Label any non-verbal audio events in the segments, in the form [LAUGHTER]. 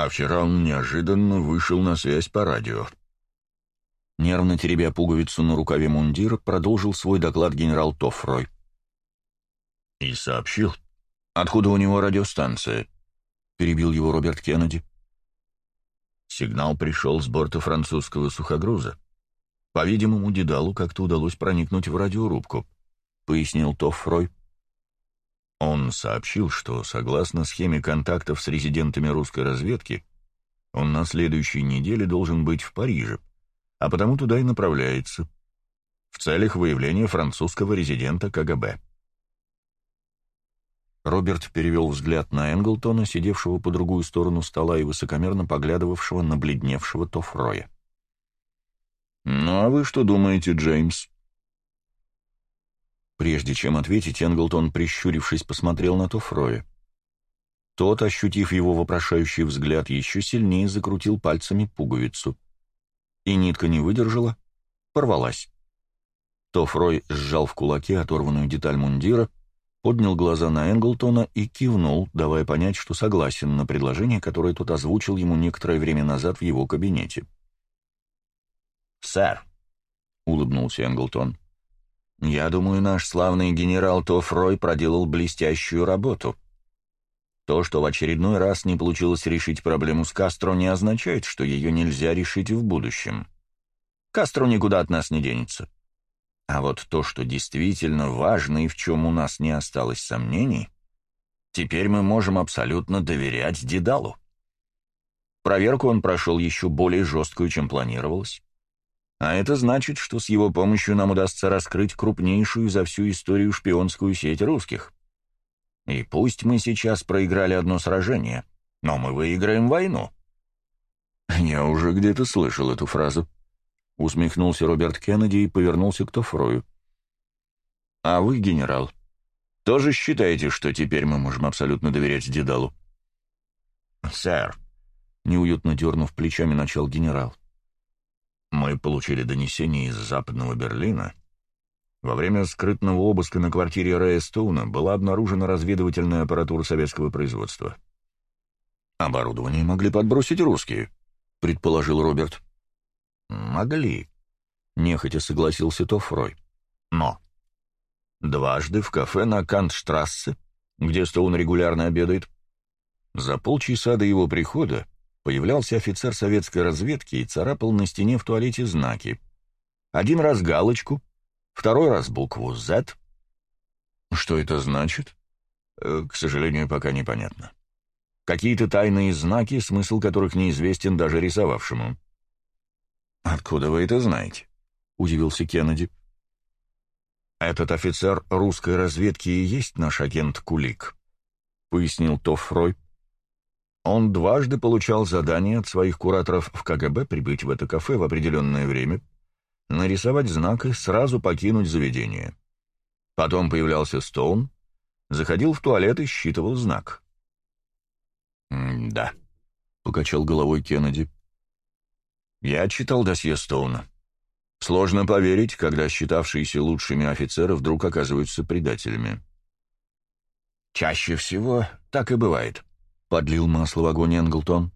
А вчера он неожиданно вышел на связь по радио. Нервно теребя пуговицу на рукаве мундира, продолжил свой доклад генерал Тофрой. И сообщил, откуда у него радиостанция. Перебил его Роберт Кеннеди. Сигнал пришел с борта французского сухогруза. По-видимому, Дедалу как-то удалось проникнуть в радиорубку, пояснил Тоффрой. Он сообщил, что, согласно схеме контактов с резидентами русской разведки, он на следующей неделе должен быть в Париже, а потому туда и направляется, в целях выявления французского резидента КГБ. Роберт перевел взгляд на Энглтона, сидевшего по другую сторону стола и высокомерно поглядывавшего на бледневшего Тофроя. «Ну а вы что думаете, Джеймс?» Прежде чем ответить, Энглтон, прищурившись, посмотрел на Тофроя. Тот, ощутив его вопрошающий взгляд, еще сильнее закрутил пальцами пуговицу — и нитка не выдержала, порвалась. То Фрой сжал в кулаке оторванную деталь мундира, поднял глаза на Энглтона и кивнул, давая понять, что согласен на предложение, которое тот озвучил ему некоторое время назад в его кабинете. «Сэр», — улыбнулся Энглтон, — «я думаю, наш славный генерал Тофрой проделал блестящую работу». То, что в очередной раз не получилось решить проблему с Кастро, не означает, что ее нельзя решить в будущем. Кастро никуда от нас не денется. А вот то, что действительно важно и в чем у нас не осталось сомнений, теперь мы можем абсолютно доверять Дедалу. Проверку он прошел еще более жесткую, чем планировалось. А это значит, что с его помощью нам удастся раскрыть крупнейшую за всю историю шпионскую сеть русских. И пусть мы сейчас проиграли одно сражение, но мы выиграем войну». «Я уже где-то слышал эту фразу», — усмехнулся Роберт Кеннеди и повернулся к Тофрою. «А вы, генерал, тоже считаете, что теперь мы можем абсолютно доверять Дедалу?» «Сэр», — неуютно дернув плечами, начал генерал. «Мы получили донесение из Западного Берлина, во время скрытного обыска на квартире Рэя Стоуна была обнаружена разведывательная аппаратура советского производства. «Оборудование могли подбросить русские», — предположил Роберт. «Могли», — нехотя согласился Тофрой. «Но...» Дважды в кафе на Кантштрассе, где Стоун регулярно обедает, за полчаса до его прихода появлялся офицер советской разведки и царапал на стене в туалете знаки. Один раз галочку, второй раз букву Z. Что это значит? Э, к сожалению, пока непонятно. Какие-то тайные знаки, смысл которых неизвестен даже рисовавшему. «Откуда вы это знаете?» — удивился Кеннеди. «Этот офицер русской разведки и есть наш агент Кулик», — пояснил Тоффрой. Он дважды получал задание от своих кураторов в КГБ прибыть в это кафе в определенное время — нарисовать знак и сразу покинуть заведение. Потом появлялся Стоун, заходил в туалет и считывал знак. «Да», — покачал головой Кеннеди. «Я читал досье Стоуна. Сложно поверить, когда считавшиеся лучшими офицеры вдруг оказываются предателями». «Чаще всего так и бывает», — подлил масло в огонь Энглтон.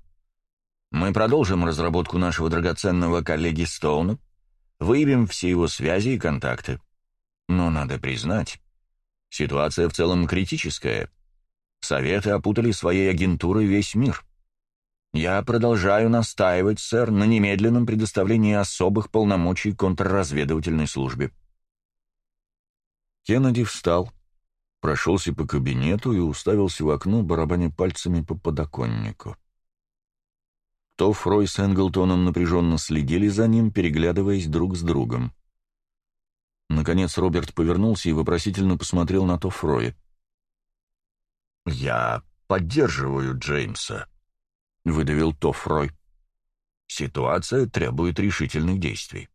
«Мы продолжим разработку нашего драгоценного коллеги Стоуна, выявим все его связи и контакты. Но надо признать, ситуация в целом критическая. Советы опутали своей агентурой весь мир. Я продолжаю настаивать, сэр, на немедленном предоставлении особых полномочий контрразведывательной службе. Кеннеди встал, прошелся по кабинету и уставился в окно, барабаня пальцами по подоконнику. То Фрой с Энглтоном напряженно следили за ним, переглядываясь друг с другом. Наконец Роберт повернулся и вопросительно посмотрел на Тофроя. «Я поддерживаю Джеймса», — выдавил Тофрой. «Ситуация требует решительных действий».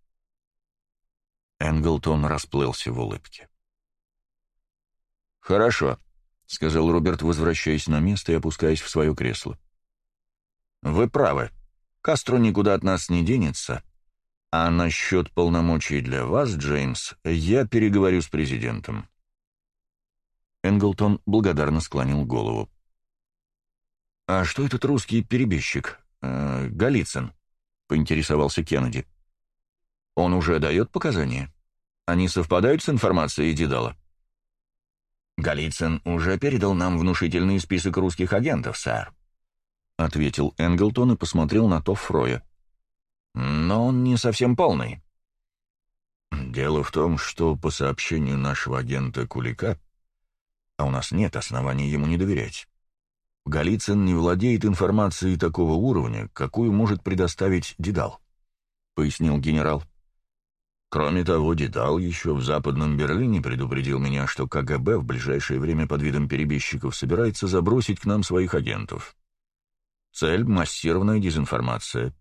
Энглтон расплылся в улыбке. «Хорошо», — сказал Роберт, возвращаясь на место и опускаясь в свое кресло. Вы правы. Кастро никуда от нас не денется. А насчет полномочий для вас, Джеймс, я переговорю с президентом. Энглтон благодарно склонил голову. «А что этот русский перебежчик? Э, Голицын?» — поинтересовался Кеннеди. «Он уже дает показания? Они совпадают с информацией Дедала?» «Голицын уже передал нам внушительный список русских агентов, сэр», — ответил Энглтон и посмотрел на Тоффроя. «Но он не совсем полный». «Дело в том, что по сообщению нашего агента Кулика, а у нас нет оснований ему не доверять, Голицын не владеет информацией такого уровня, какую может предоставить Дедал», — пояснил генерал. Кроме того, Дедал еще в Западном Берлине предупредил меня, что КГБ в ближайшее время под видом перебежчиков собирается забросить к нам своих агентов. Цель — массированная дезинформация.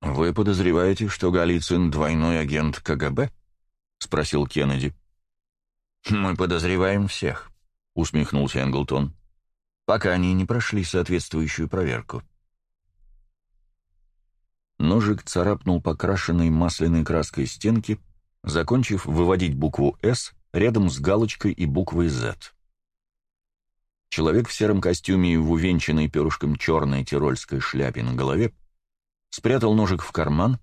«Вы подозреваете, что Голицын — двойной агент КГБ?» — спросил Кеннеди. «Мы подозреваем всех», — усмехнулся Энглтон пока они не прошли соответствующую проверку. Ножик царапнул покрашенной масляной краской стенки, закончив выводить букву «С» рядом с галочкой и буквой «Z». Человек в сером костюме и в увенчанной перышком черной тирольской шляпе на голове спрятал ножик в карман,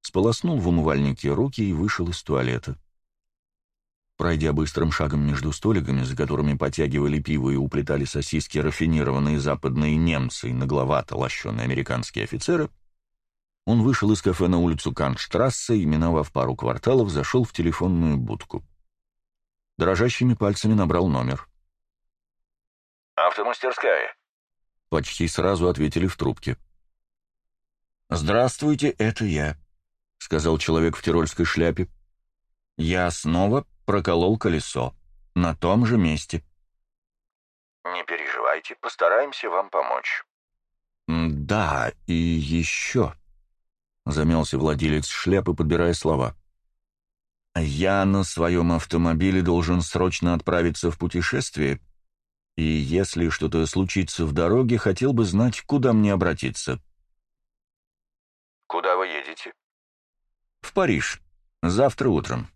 сполоснул в умывальнике руки и вышел из туалета. Пройдя быстрым шагом между столиками, за которыми потягивали пиво и уплетали сосиски рафинированные западные немцы и нагловато лощеные американские офицеры, он вышел из кафе на улицу Канштрассе и, миновав пару кварталов, зашел в телефонную будку. Дрожащими пальцами набрал номер. «Автомастерская», — почти сразу ответили в трубке. «Здравствуйте, это я», — сказал человек в тирольской шляпе. «Я снова проколол колесо. На том же месте. «Не переживайте, постараемся вам помочь». «Да, и еще», — замялся владелец шляпы, подбирая слова. «Я на своем автомобиле должен срочно отправиться в путешествие, и если что-то случится в дороге, хотел бы знать, куда мне обратиться». «Куда вы едете?» «В Париж. Завтра утром».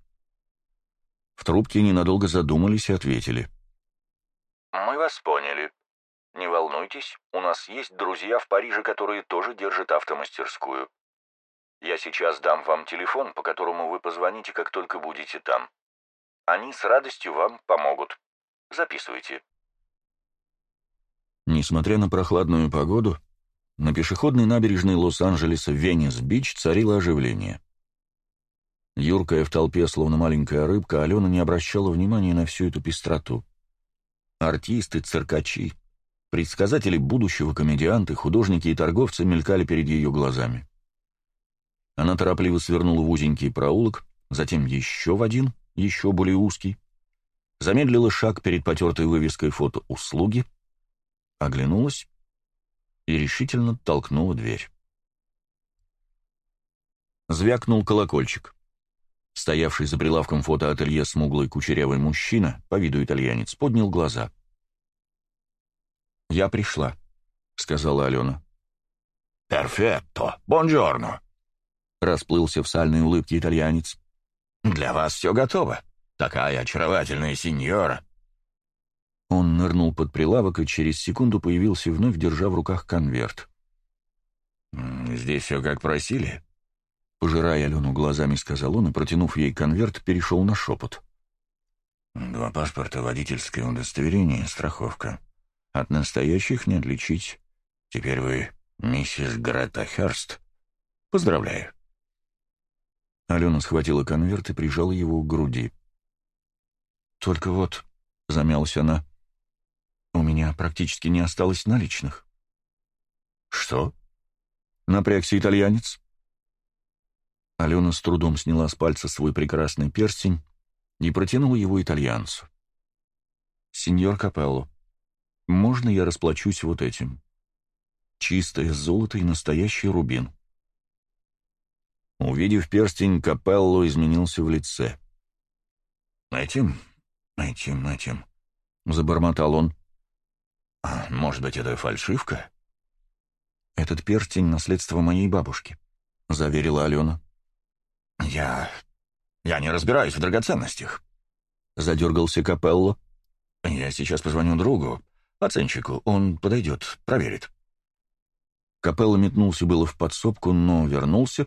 В трубке ненадолго задумались и ответили. «Мы вас поняли. Не волнуйтесь, у нас есть друзья в Париже, которые тоже держат автомастерскую. Я сейчас дам вам телефон, по которому вы позвоните, как только будете там. Они с радостью вам помогут. Записывайте». Несмотря на прохладную погоду, на пешеходной набережной Лос-Анджелеса Венес-Бич царило оживление. Юркая в толпе, словно маленькая рыбка, Алена не обращала внимания на всю эту пестроту. Артисты, циркачи, предсказатели будущего, комедианты, художники и торговцы мелькали перед ее глазами. Она торопливо свернула в узенький проулок, затем еще в один, еще более узкий, замедлила шаг перед потертой вывеской фото «Услуги», оглянулась и решительно толкнула дверь. Звякнул колокольчик. Стоявший за прилавком фотоателье смуглый кучерявый мужчина, по виду итальянец, поднял глаза. «Я пришла», — сказала Алена. «Перфетто! Бонджорно!» — расплылся в сальной улыбке итальянец. «Для вас все готово. Такая очаровательная сеньора!» Он нырнул под прилавок и через секунду появился вновь, держа в руках конверт. «Здесь все как просили?» Пожирая Алену глазами, сказал он и, протянув ей конверт, перешел на шепот. «Два паспорта, водительское удостоверение, страховка. От настоящих не отличить. Теперь вы миссис Грета Херст. Поздравляю». Алена схватила конверт и прижала его к груди. «Только вот», — замялась она, — «у меня практически не осталось наличных». «Что?» — напрягся итальянец. Алена с трудом сняла с пальца свой прекрасный перстень и протянула его итальянцу. «Сеньор Капелло, можно я расплачусь вот этим? Чистое золото и настоящий рубин». Увидев перстень, Капелло изменился в лице. «Этим? Этим, этим?» — забормотал он. «А, «Может быть, это фальшивка?» «Этот перстень — наследство моей бабушки», — заверила Алена. «Я... я не разбираюсь в драгоценностях», — задергался Капелло. «Я сейчас позвоню другу. Оценщику, он подойдет, проверит». Капелла метнулся было в подсобку, но вернулся,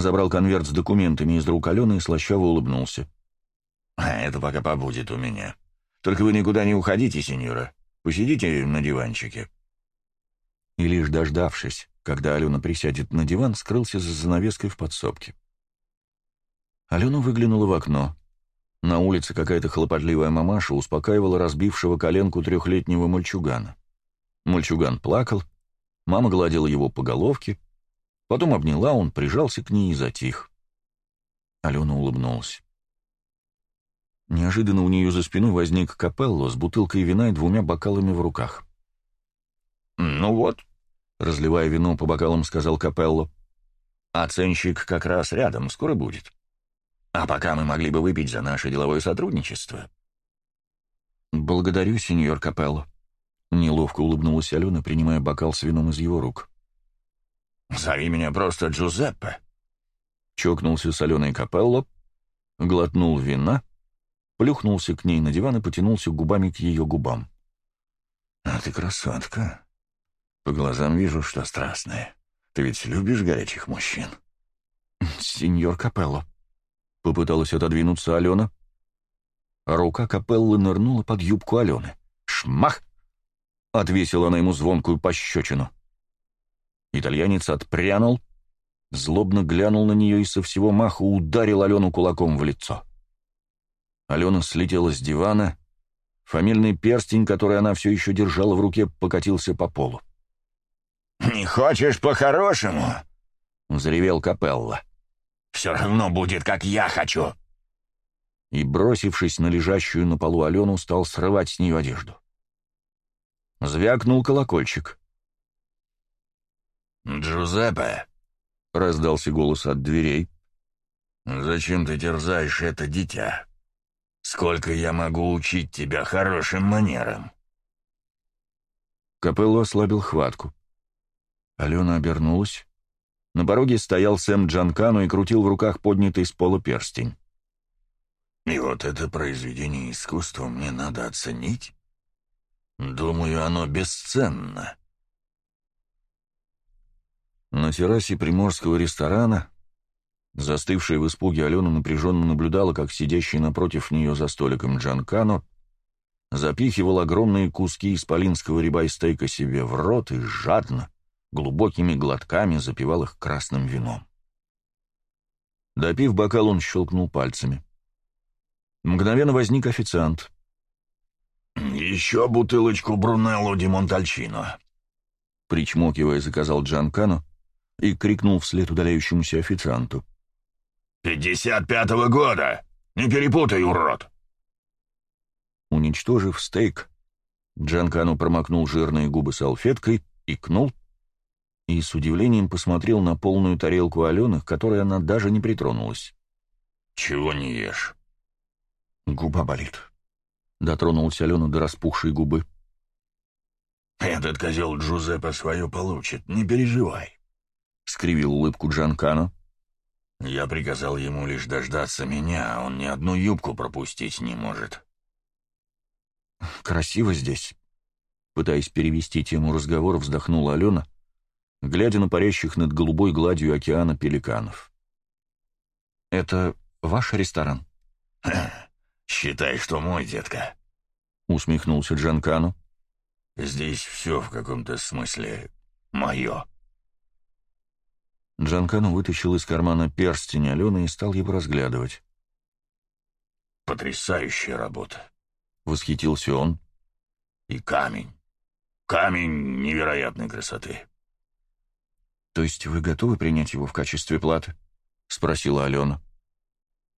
забрал конверт с документами из рук Алены и слащаво улыбнулся. «А это пока побудет у меня. Только вы никуда не уходите, сеньора. Посидите на диванчике». И лишь дождавшись, когда Алена присядет на диван, скрылся за занавеской в подсобке. Алена выглянула в окно. На улице какая-то хлопотливая мамаша успокаивала разбившего коленку трехлетнего мальчугана. Мальчуган плакал, мама гладила его по головке, потом обняла, он прижался к ней и затих. Алена улыбнулась. Неожиданно у нее за спиной возник Капелло с бутылкой вина и двумя бокалами в руках. «Ну вот», — разливая вино по бокалам, сказал Капелло, — «оценщик как раз рядом, скоро будет. А пока мы могли бы выпить за наше деловое сотрудничество». «Благодарю, сеньор Капелло», — неловко улыбнулась Алена, принимая бокал с вином из его рук. «Зови меня просто Джузеппе», — чокнулся с Аленой Капелло, глотнул вина, плюхнулся к ней на диван и потянулся губами к ее губам. «А ты красотка. По глазам вижу, что страстная. Ты ведь любишь горячих мужчин?» «Сеньор Капелло», — попыталась отодвинуться Алена. Рука Капеллы нырнула под юбку Алены. «Шмах!» — отвесила она ему звонкую пощечину. Итальянец отпрянул, злобно глянул на нее и со всего маху ударил Алену кулаком в лицо. Алена слетела с дивана, фамильный перстень, который она все еще держала в руке, покатился по полу. «Не хочешь по-хорошему?» — взревел Капелла. «Все равно будет, как я хочу!» И, бросившись на лежащую на полу Алену, стал срывать с нее одежду. Звякнул колокольчик. «Джузеппе!» — раздался голос от дверей. «Зачем ты терзаешь это дитя? Сколько я могу учить тебя хорошим манерам?» Капелло ослабил хватку. Алена обернулась. На пороге стоял Сэм Джанкану и крутил в руках поднятый с пола перстень. «И вот это произведение искусства мне надо оценить? Думаю, оно бесценно». На террасе приморского ресторана, застывшая в испуге Алена напряженно наблюдала, как сидящий напротив нее за столиком Джанкано запихивал огромные куски исполинского риба и стейка себе в рот и жадно, глубокими глотками запивал их красным вином. Допив бокал, он щелкнул пальцами. Мгновенно возник официант. «Еще бутылочку Брунелло ди Монтальчино», — причмокивая, заказал Джанкано, и крикнул вслед удаляющемуся официанту. «Пятьдесят пятого года! Не перепутай, урод!» Уничтожив стейк, Джанкану промокнул жирные губы салфеткой, икнул и с удивлением посмотрел на полную тарелку Алены, к которой она даже не притронулась. «Чего не ешь?» «Губа болит», — дотронулась Алена до распухшей губы. «Этот козел Джузеппе свое получит, не переживай. — скривил улыбку Джанкано. «Я приказал ему лишь дождаться меня, а он ни одну юбку пропустить не может». «Красиво здесь», — пытаясь перевести тему разговора, вздохнула Алена, глядя на парящих над голубой гладью океана пеликанов. «Это ваш ресторан?» [CLEARS THROAT] «Считай, что мой, детка», — усмехнулся Джанкано. «Здесь все в каком-то смысле мое». Джанкану вытащил из кармана перстень Алены и стал его разглядывать. «Потрясающая работа!» — восхитился он. «И камень. Камень невероятной красоты». «То есть вы готовы принять его в качестве платы?» — спросила Алена.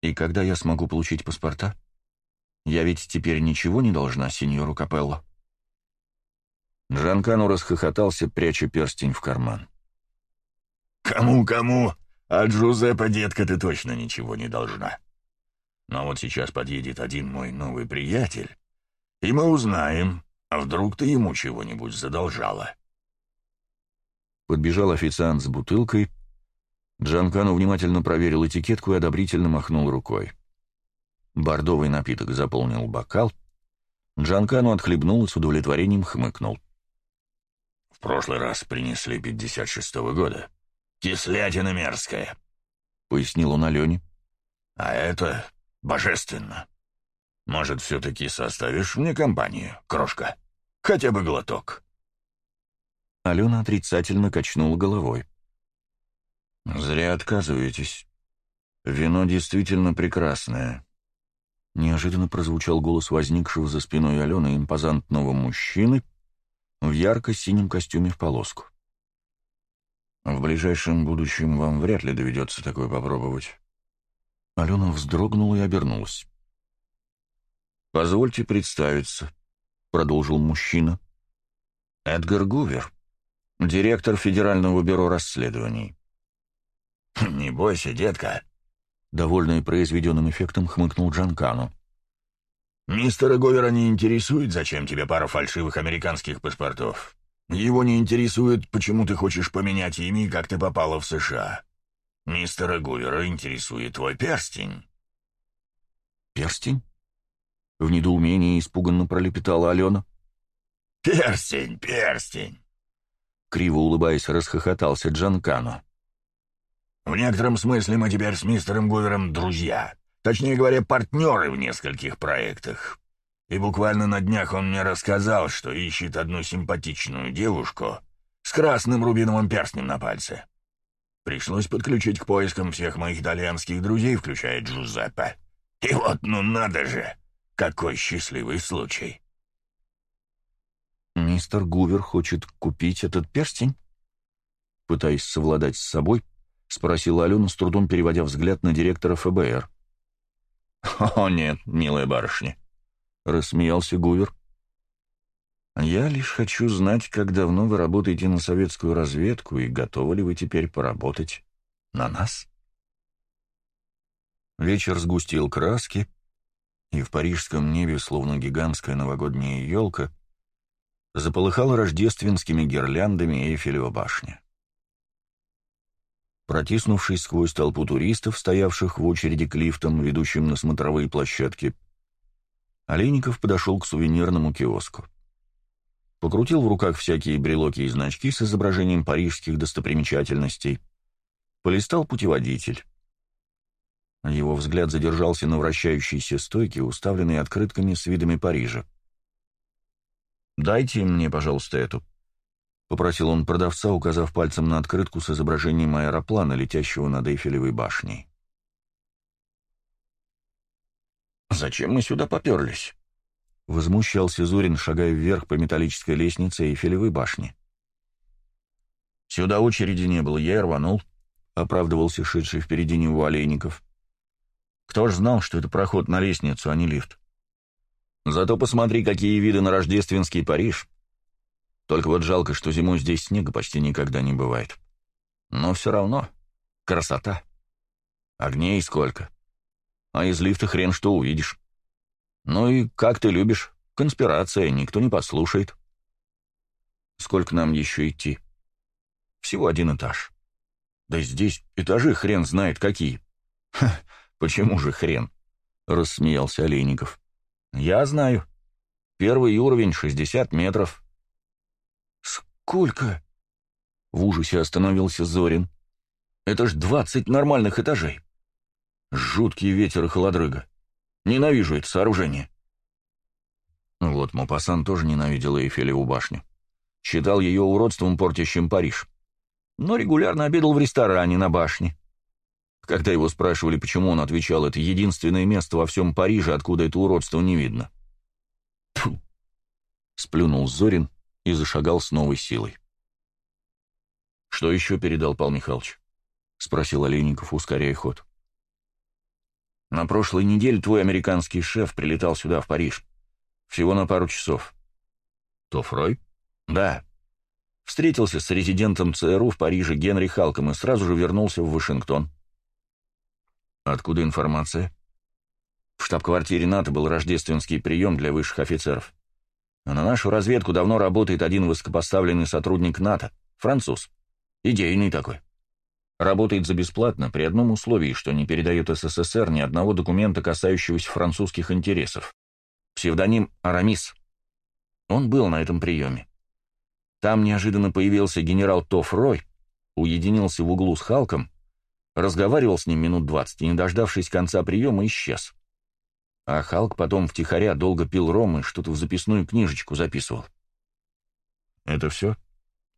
«И когда я смогу получить паспорта? Я ведь теперь ничего не должна сеньору Капелло». Джанкану расхохотался, пряча перстень в карман. «Кому-кому, а Джузеппе, детка, ты точно ничего не должна. Но вот сейчас подъедет один мой новый приятель, и мы узнаем, а вдруг ты ему чего-нибудь задолжала». Подбежал официант с бутылкой. Джанкану внимательно проверил этикетку и одобрительно махнул рукой. Бордовый напиток заполнил бокал. Джанкану отхлебнул и с удовлетворением хмыкнул. «В прошлый раз принесли 56-го года. Кислятина мерзкая», — пояснил он Алене. «А это божественно. Может, все-таки составишь мне компанию, крошка? Хотя бы глоток». Алена отрицательно качнула головой. «Зря отказываетесь. Вино действительно прекрасное». Неожиданно прозвучал голос возникшего за спиной Алены импозантного мужчины в ярко-синем костюме в полоску. «В ближайшем будущем вам вряд ли доведется такое попробовать». Алена вздрогнула и обернулась. «Позвольте представиться», — продолжил мужчина. «Эдгар Гувер, директор Федерального бюро расследований». «Не бойся, детка», — довольный произведенным эффектом хмыкнул Джанкану. «Мистера Говера не интересует, зачем тебе пара фальшивых американских паспортов. Его не интересует, почему ты хочешь поменять имя и как ты попала в США. Мистера Гувера интересует твой перстень». «Перстень?» — в недоумении испуганно пролепетала Алена. «Перстень, перстень!» Криво улыбаясь, расхохотался Джанкано. В некотором смысле мы теперь с мистером Гувером друзья. Точнее говоря, партнеры в нескольких проектах. И буквально на днях он мне рассказал, что ищет одну симпатичную девушку с красным рубиновым перстнем на пальце. Пришлось подключить к поискам всех моих итальянских друзей, включая Джузеппе. И вот, ну надо же, какой счастливый случай. «Мистер Гувер хочет купить этот перстень?» Пытаясь совладать с собой, — спросила Алена, с трудом переводя взгляд на директора ФБР. [LAUGHS] «О, нет, милая барышня», — рассмеялся Гувер. «Я лишь хочу знать, как давно вы работаете на советскую разведку и готовы ли вы теперь поработать на нас?» Вечер сгустил краски, и в парижском небе, словно гигантская новогодняя елка, заполыхала рождественскими гирляндами Эйфелева башня. Протиснувшись сквозь толпу туристов, стоявших в очереди к лифтам, ведущим на смотровые площадки, Олейников подошел к сувенирному киоску. Покрутил в руках всякие брелоки и значки с изображением парижских достопримечательностей. Полистал путеводитель. Его взгляд задержался на вращающейся стойке, уставленной открытками с видами Парижа. «Дайте мне, пожалуйста, эту», — попросил он продавца, указав пальцем на открытку с изображением аэроплана, летящего над Эйфелевой башней. «Зачем мы сюда поперлись?» — возмущался Зурин, шагая вверх по металлической лестнице Эйфелевой башни. «Сюда очереди не было, я и рванул», — оправдывался шедший впереди него Олейников. «Кто ж знал, что это проход на лестницу, а не лифт? Зато посмотри, какие виды на рождественский Париж. Только вот жалко, что зимой здесь снега почти никогда не бывает. Но все равно красота. Огней сколько. А из лифта хрен что увидишь. Ну и как ты любишь, конспирация, никто не послушает. Сколько нам еще идти? Всего один этаж. Да здесь этажи хрен знает какие. Ха, почему же хрен? Рассмеялся Олейников. Я знаю. Первый уровень 60 метров. «Сколько?» В ужасе остановился Зорин. «Это ж двадцать нормальных этажей. Жуткий ветер и холодрыга. Ненавижу это сооружение». Вот Мопассан тоже ненавидел Эйфелеву башню. Считал ее уродством, портящим Париж. Но регулярно обедал в ресторане на башне. Когда его спрашивали, почему он отвечал, это единственное место во всем Париже, откуда это уродство не видно. Фу! Сплюнул Зорин и зашагал с новой силой. «Что еще передал Павел Михайлович?» — спросил Олейников, ускоряя ход. «На прошлой неделе твой американский шеф прилетал сюда, в Париж. Всего на пару часов». «Тофрой?» «Да. Встретился с резидентом ЦРУ в Париже Генри Халком и сразу же вернулся в Вашингтон». «Откуда информация?» В штаб-квартире НАТО был рождественский прием для высших офицеров. Но на нашу разведку давно работает один высокопоставленный сотрудник НАТО, француз. Идейный такой. Работает за бесплатно при одном условии, что не передает СССР ни одного документа, касающегося французских интересов. Псевдоним Арамис. Он был на этом приеме. Там неожиданно появился генерал Тофф Рой, уединился в углу с Халком, разговаривал с ним минут двадцать и, не дождавшись конца приема, исчез. А Халк потом втихаря долго пил ром и что-то в записную книжечку записывал. «Это все?»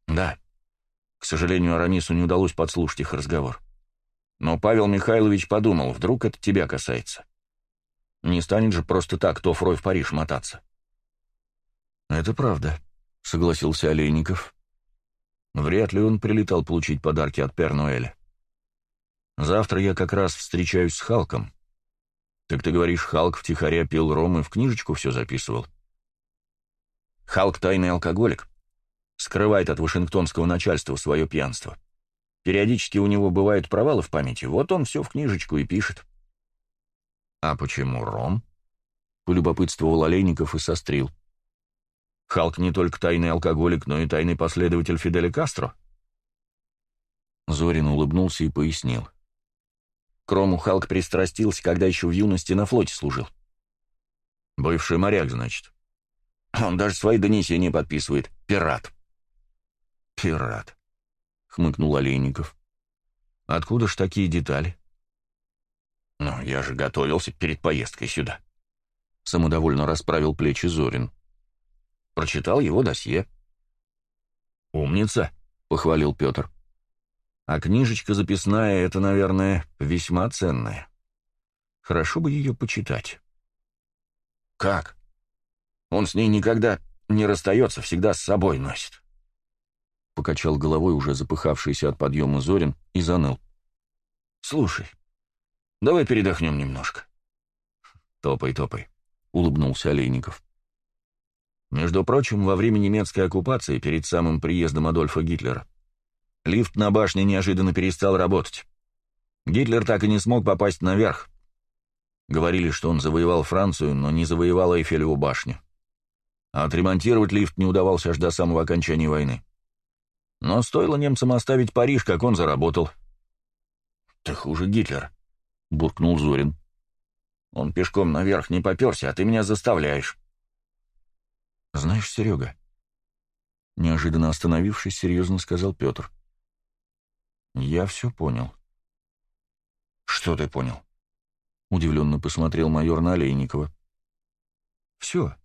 «Да». К сожалению, Арамису не удалось подслушать их разговор. Но Павел Михайлович подумал, вдруг это тебя касается. Не станет же просто так Тофрой в Париж мотаться. «Это правда», — согласился Олейников. Вряд ли он прилетал получить подарки от Пернуэля. Завтра я как раз встречаюсь с Халком. Так ты говоришь, Халк втихаря пил ром и в книжечку все записывал? Халк — тайный алкоголик. Скрывает от вашингтонского начальства свое пьянство. Периодически у него бывают провалы в памяти, вот он все в книжечку и пишет. «А почему ром?» — полюбопытствовал Олейников и сострил. «Халк не только тайный алкоголик, но и тайный последователь Фиделя Кастро». Зорин улыбнулся и пояснил. Крому Халк пристрастился, когда еще в юности на флоте служил. Бывший моряк, значит. Он даже свои донесения подписывает. Пират. Пират, хмыкнул Олейников. Откуда ж такие детали? «Ну, я же готовился перед поездкой сюда». Самодовольно расправил плечи Зорин. Прочитал его досье. «Умница», — похвалил Петр. «А книжечка записная — это, наверное, весьма ценная. Хорошо бы ее почитать». «Как? Он с ней никогда не расстается, всегда с собой носит». Покачал головой уже запыхавшийся от подъема Зорин и заныл. «Слушай, Давай передохнем немножко. Топай, топай, улыбнулся Олейников. Между прочим, во время немецкой оккупации, перед самым приездом Адольфа Гитлера, лифт на башне неожиданно перестал работать. Гитлер так и не смог попасть наверх. Говорили, что он завоевал Францию, но не завоевал Эйфелеву башню. А отремонтировать лифт не удавалось аж до самого окончания войны. Но стоило немцам оставить Париж, как он заработал. Ты хуже Гитлера. — буркнул Зорин. «Он пешком наверх не поперся, а ты меня заставляешь». «Знаешь, Серега...» Неожиданно остановившись, серьезно сказал Петр. «Я все понял». «Что ты понял?» Удивленно посмотрел майор на Олейникова. «Все.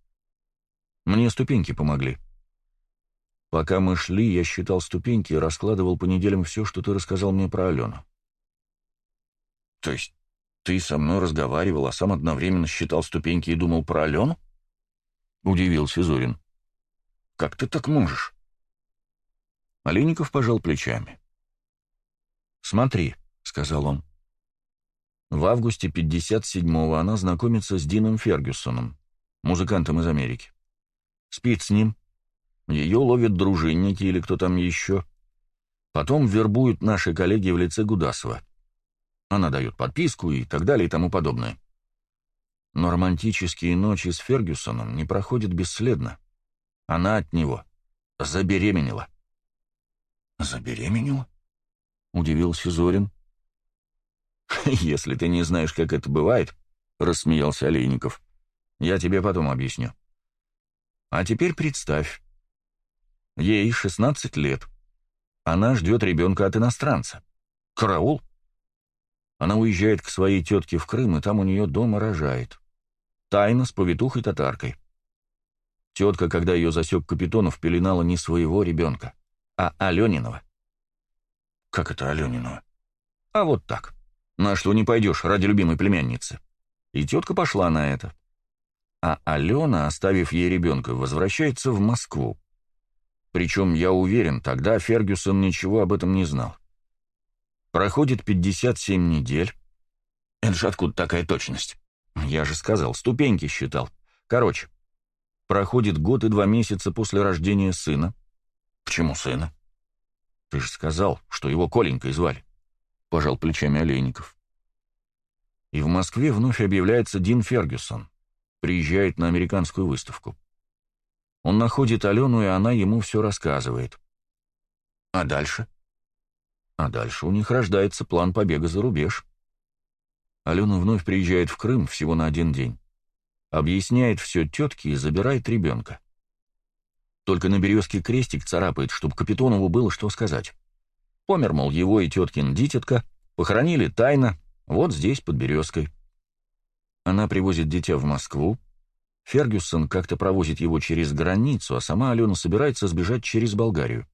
Мне ступеньки помогли. Пока мы шли, я считал ступеньки и раскладывал по неделям все, что ты рассказал мне про Алену. То есть ты со мной разговаривал, а сам одновременно считал ступеньки и думал про Алену? Удивился Зорин. Как ты так можешь? Олейников пожал плечами. «Смотри», — сказал он. В августе 57-го она знакомится с Дином Фергюсоном, музыкантом из Америки. Спит с ним. Ее ловят дружинники или кто там еще. Потом вербуют наши коллеги в лице Гудасова. Она дает подписку и так далее и тому подобное. Но романтические ночи с Фергюсоном не проходят бесследно. Она от него забеременела. «Забеременела?» — удивился Зорин. [LAUGHS] «Если ты не знаешь, как это бывает», — рассмеялся Олейников, — «я тебе потом объясню. А теперь представь. Ей 16 лет. Она ждет ребенка от иностранца. Караул!» Она уезжает к своей тетке в Крым, и там у нее дома рожает. Тайно с повитухой-татаркой. Тетка, когда ее засек Капитонов, пеленала не своего ребенка, а Алениного. Как это Аленинова? А вот так. На что не пойдешь ради любимой племянницы. И тетка пошла на это. А Алена, оставив ей ребенка, возвращается в Москву. Причем, я уверен, тогда Фергюсон ничего об этом не знал. Проходит 57 недель. Это же откуда такая точность? Я же сказал, ступеньки считал. Короче, проходит год и два месяца после рождения сына. Почему сына? Ты же сказал, что его Коленькой звали. Пожал плечами Олейников. И в Москве вновь объявляется Дин Фергюсон. Приезжает на американскую выставку. Он находит Алену, и она ему все рассказывает. А дальше? А дальше у них рождается план побега за рубеж. Алена вновь приезжает в Крым всего на один день. Объясняет все тетке и забирает ребенка. Только на березке крестик царапает, чтобы Капитонову было что сказать. Помер, мол, его и теткин дитятка, похоронили тайно, вот здесь, под березкой. Она привозит дитя в Москву. Фергюсон как-то провозит его через границу, а сама Алена собирается сбежать через Болгарию.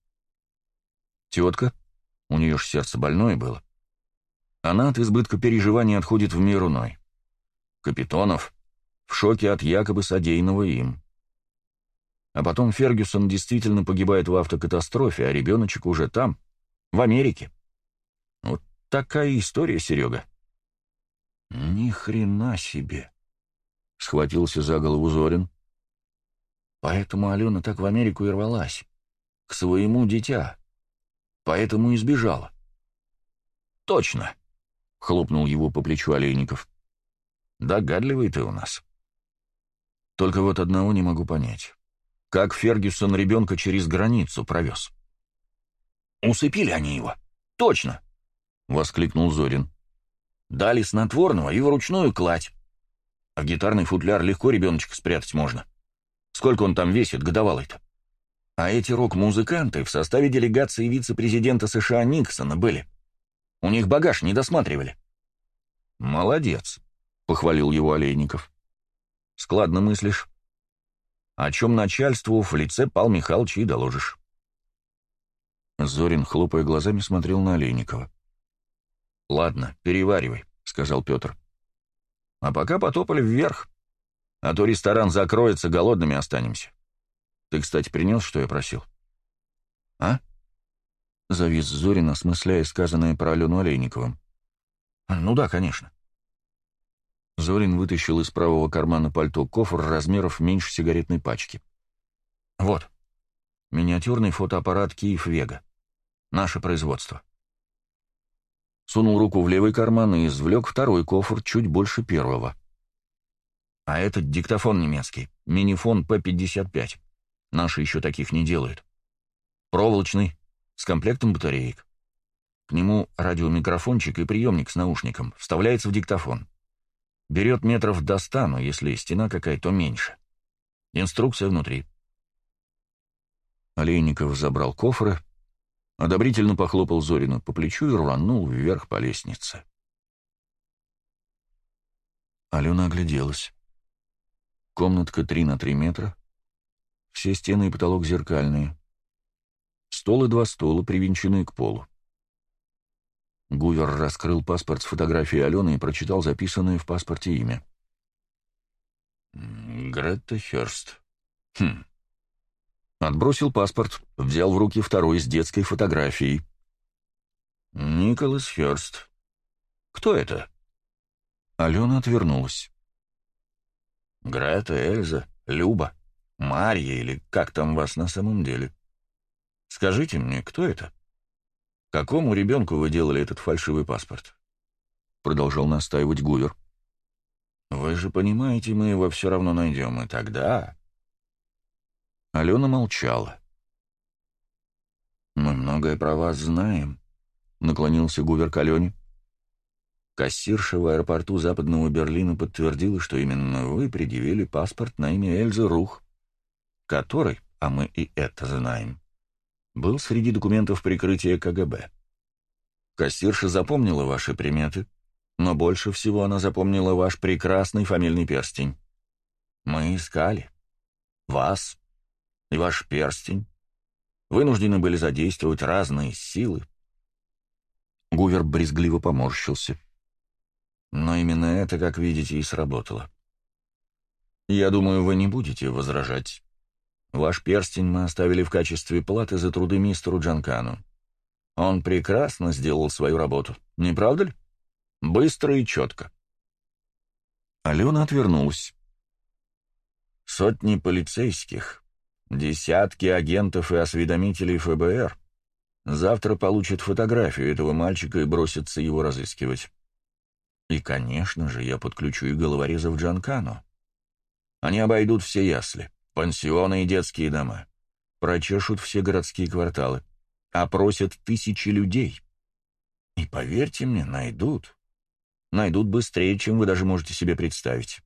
Тетка, у нее ж сердце больное было, она от избытка переживаний отходит в мир иной. Капитонов в шоке от якобы содеянного им. А потом Фергюсон действительно погибает в автокатастрофе, а ребеночек уже там, в Америке. Вот такая история, Серега. «Ни хрена себе!» — схватился за голову Зорин. «Поэтому Алена так в Америку и рвалась. К своему дитя. Поэтому и сбежала». «Точно!» — хлопнул его по плечу Олейников. «Догадливый ты у нас». «Только вот одного не могу понять. Как Фергюсон ребенка через границу провез?» «Усыпили они его. Точно!» — воскликнул Зорин. Дали снотворного и вручную кладь. А в гитарный футляр легко ребеночка спрятать можно. Сколько он там весит, годовалый-то? А эти рок-музыканты в составе делегации вице-президента США Никсона были. У них багаж не досматривали. «Молодец», — похвалил его Олейников. «Складно мыслишь. О чем начальству в лице Пал Михайловича и доложишь». Зорин, хлопая глазами, смотрел на Олейникова. «Ладно, переваривай», — сказал Петр. «А пока потопали вверх. А то ресторан закроется, голодными останемся. Ты, кстати, принес, что я просил?» «А?» — завис Зорин, осмысляя сказанное про Алену Олейниковым. «Ну да, конечно». Зорин вытащил из правого кармана пальто кофр размеров меньше сигаретной пачки. «Вот, миниатюрный фотоаппарат «Киев Вега». Наше производство сунул руку в левый карман и извлек второй кофр чуть больше первого. А этот диктофон немецкий, минифон П-55. Наши еще таких не делают. Проволочный, с комплектом батареек. К нему радиомикрофончик и приемник с наушником, вставляется в диктофон. Берет метров до ста, но если стена какая, то меньше. Инструкция внутри. Олейников забрал кофры, одобрительно похлопал Зорину по плечу и рванул вверх по лестнице. Алена огляделась. Комнатка 3 на 3 метра, все стены и потолок зеркальные. Стол и два стула, привинченные к полу. Гувер раскрыл паспорт с фотографией Алены и прочитал записанное в паспорте имя. «Гретта Херст. Хм, Отбросил паспорт, взял в руки второй с детской фотографией. «Николас Хёрст. Кто это?» Алена отвернулась. «Грета, Эльза, Люба, Марья или как там вас на самом деле? Скажите мне, кто это? Какому ребенку вы делали этот фальшивый паспорт?» Продолжал настаивать Гувер. «Вы же понимаете, мы его все равно найдем, и тогда...» Алена молчала. «Мы многое про вас знаем», — наклонился Гувер к Алене. Кассирша в аэропорту западного Берлина подтвердила, что именно вы предъявили паспорт на имя Эльзы Рух, который, а мы и это знаем, был среди документов прикрытия КГБ. Кассирша запомнила ваши приметы, но больше всего она запомнила ваш прекрасный фамильный перстень. Мы искали. Вас, и ваш перстень. Вынуждены были задействовать разные силы. Гувер брезгливо поморщился. Но именно это, как видите, и сработало. Я думаю, вы не будете возражать. Ваш перстень мы оставили в качестве платы за труды мистеру Джанкану. Он прекрасно сделал свою работу, не правда ли? Быстро и четко. Алена отвернулась. Сотни полицейских, Десятки агентов и осведомителей ФБР завтра получат фотографию этого мальчика и бросятся его разыскивать. И, конечно же, я подключу и головорезов Джанкану. Они обойдут все ясли, пансионы и детские дома, прочешут все городские кварталы, опросят тысячи людей. И, поверьте мне, найдут. Найдут быстрее, чем вы даже можете себе представить.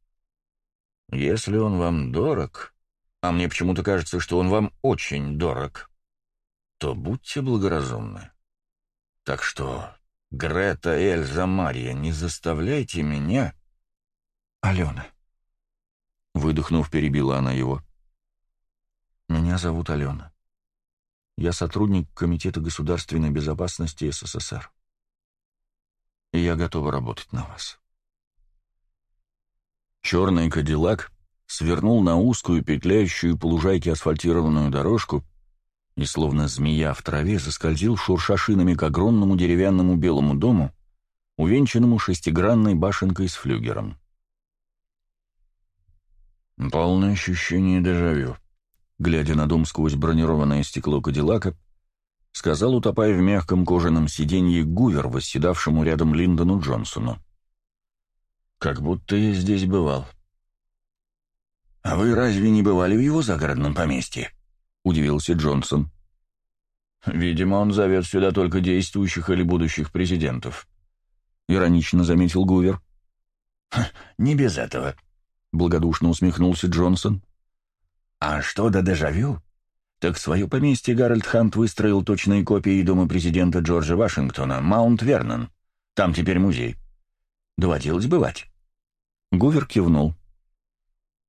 Если он вам дорог, а мне почему-то кажется, что он вам очень дорог, то будьте благоразумны. Так что, Грета, Эльза, Марья, не заставляйте меня... Алена. Выдохнув, перебила она его. Меня зовут Алена. Я сотрудник Комитета государственной безопасности СССР. И я готова работать на вас. Черный кадиллак свернул на узкую, петляющую по лужайке асфальтированную дорожку и, словно змея в траве, заскользил шурша шинами к огромному деревянному белому дому, увенчанному шестигранной башенкой с флюгером. Полное ощущение дежавю, глядя на дом сквозь бронированное стекло Кадиллака, сказал, утопая в мягком кожаном сиденье Гувер, восседавшему рядом Линдону Джонсону. «Как будто я здесь бывал». «А вы разве не бывали в его загородном поместье?» — удивился Джонсон. «Видимо, он зовет сюда только действующих или будущих президентов», — иронично заметил Гувер. «Не без этого», — благодушно усмехнулся Джонсон. «А что до дежавю? Так свое поместье Гарольд Хант выстроил точные копии дома президента Джорджа Вашингтона, Маунт Вернон. Там теперь музей. Доводилось бывать?» Гувер кивнул.